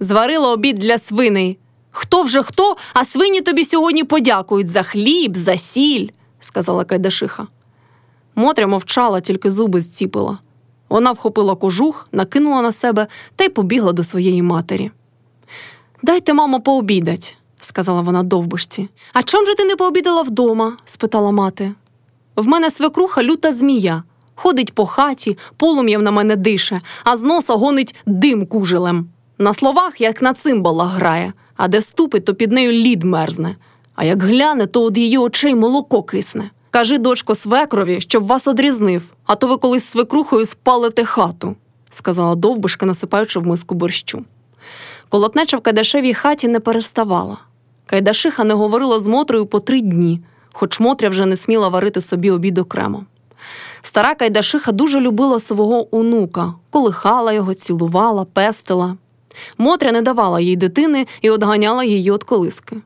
Зварила обід для свиней. Хто вже хто, а свині тобі сьогодні подякують за хліб, за сіль, сказала Кайдашиха. Мотря мовчала, тільки зуби зціпила. Вона вхопила кожух, накинула на себе та й побігла до своєї матері. Дайте, мамо, пообідать, сказала вона довбишці. А чом же ти не пообідала вдома? спитала мати. В мене свекруха люта змія. Ходить по хаті, полум'ям на мене дише, а з носа гонить дим кужелем. На словах, як на цимбалах грає, а де ступить, то під нею лід мерзне. А як гляне, то від її очей молоко кисне. Кажи, дочко, свекрові, щоб вас одрізнив, а то ви колись свекрухою спалите хату, сказала довбишка, насипаючи в миску борщу. Колотнеча в Кайдашевій хаті не переставала. Кайдашиха не говорила з Мотрою по три дні, хоч Мотря вже не сміла варити собі обід окремо. Стара Кайдашиха дуже любила свого онука, колихала його, цілувала, пестила. Мотря не давала їй дитини і одганяла її від колиски.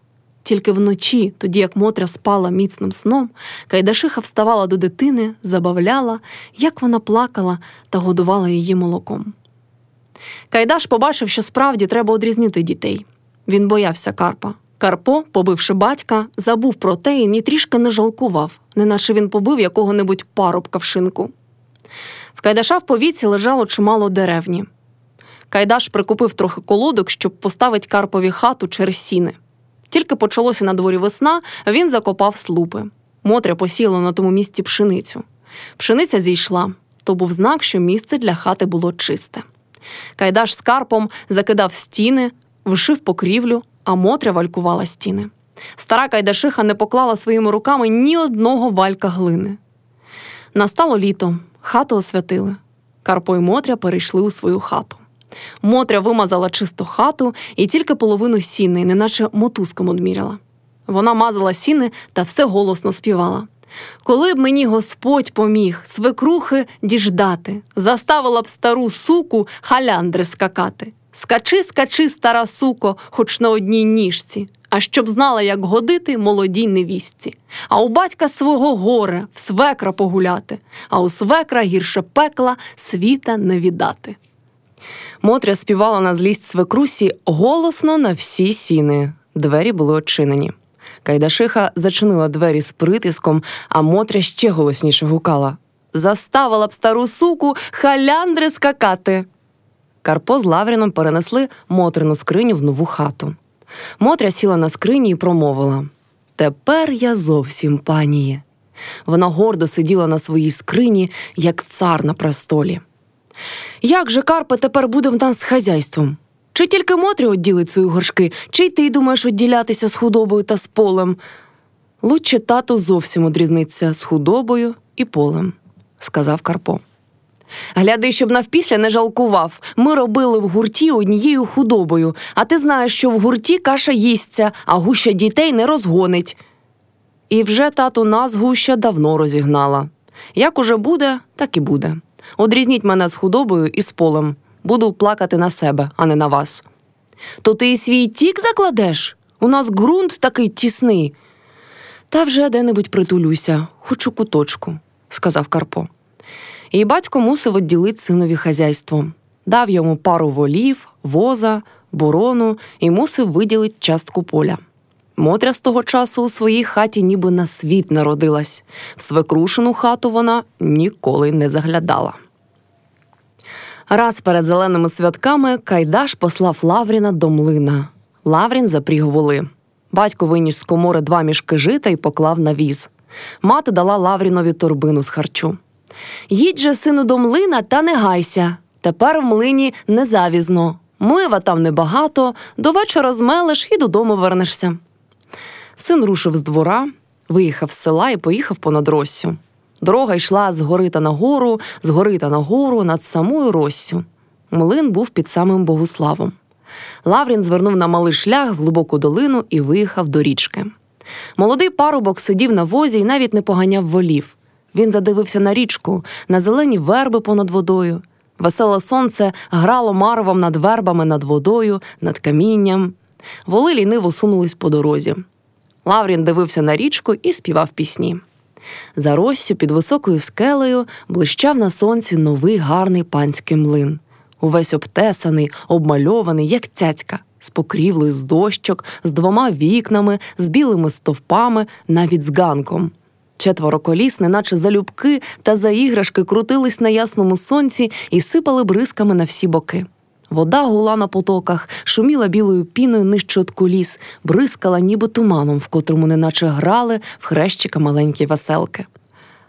Тільки вночі, тоді як Мотря спала міцним сном, Кайдашиха вставала до дитини, забавляла, як вона плакала та годувала її молоком. Кайдаш побачив, що справді треба одрізнити дітей. Він боявся Карпа. Карпо, побивши батька, забув про те і ні трішки не жалкував, неначе він побив якого-небудь парубка в шинку. В Кайдаша в повіці лежало чимало деревні. Кайдаш прикупив трохи колодок, щоб поставити Карпові хату через сіни. Тільки почалося на дворі весна, він закопав слупи. Мотря посіяла на тому місці пшеницю. Пшениця зійшла, то був знак, що місце для хати було чисте. Кайдаш з Карпом закидав стіни, вишив покрівлю, а Мотря валькувала стіни. Стара Кайдашиха не поклала своїми руками ні одного валька глини. Настало літо, хату освятили. Карпо і Мотря перейшли у свою хату. Мотря вимазала чисто хату і тільки половину сіни, неначе мотузком одміряла. Вона мазала сіни та все голосно співала. Коли б мені Господь поміг свекрухи діждати, заставила б стару суку халяндри скакати. Скачи, скачи, стара суко, хоч на одній ніжці, а щоб знала, як годити молодій невістці. А у батька свого горе в свекра погуляти, а у свекра гірше пекла світа не віддати. Мотря співала на злість свекрусі голосно на всі сіни. Двері були очинені. Кайдашиха зачинила двері з притиском, а Мотря ще голосніше гукала Заставила б стару суку халяндри скакати. Карпо з Лавріном перенесли Мотрину скриню в нову хату. Мотря сіла на скрині і промовила Тепер я зовсім паніє. Вона гордо сиділа на своїй скрині, як цар на престолі. Як же Карпе тепер буде в нас з хазяйством? Чи тільки Мотрі одділить свої горшки, чи й ти думаєш відділятися з худобою та з полем? Лучше тато зовсім одрізниться з худобою і полем, сказав Карпо. Гляди, щоб навпісля не жалкував. Ми робили в гурті однією худобою, а ти знаєш, що в гурті каша їсться, а гуща дітей не розгонить. І вже тату нас гуща давно розігнала. Як уже буде, так і буде. Одрізніть мене з худобою і з полем. Буду плакати на себе, а не на вас. То ти і свій тік закладеш? У нас ґрунт такий тісний. Та вже де-небудь притулюся, хоч у куточку, сказав Карпо. І батько мусив відділити синові хазяйство. Дав йому пару волів, воза, борону і мусив виділити частку поля. Мотря з того часу у своїй хаті ніби на світ народилась. В свекрушену хату вона ніколи не заглядала. Раз перед зеленими святками Кайдаш послав Лавріна до млина. Лаврін запріг воли. Батько виніс з комори два мішки жита і поклав на віз. Мати дала Лаврінові торбину з харчу. Їдь же, сину, до млина та не гайся. Тепер в млині незавізно. Млива там небагато, до вечора змелиш і додому вернешся. Син рушив з двора, виїхав з села і поїхав понад Россю. Дорога йшла з гори та нагору, з гори та нагору над самою Россю. Млин був під самим Богуславом. Лаврін звернув на малий шлях в глибоку долину і виїхав до річки. Молодий парубок сидів на возі і навіть не поганяв волів. Він задивився на річку, на зелені верби понад водою. Веселе сонце грало марвом над вербами над водою, над камінням. Воли ліниво сунулись по дорозі. Лаврін дивився на річку і співав пісні. За Россю під високою скелею блищав на сонці новий гарний панський млин. увесь обтесаний, обмальований, як цяцька, з покрівлею з дощок, з двома вікнами, з білими стовпами, навіть з ганком. Четверо коліс, неначе залюбки та за іграшки крутились на ясному сонці і сипали бризками на всі боки. Вода гула на потоках, шуміла білою піною нижче от коліс, бризкала ніби туманом, в котрому неначе грали в хрещика маленькі веселки.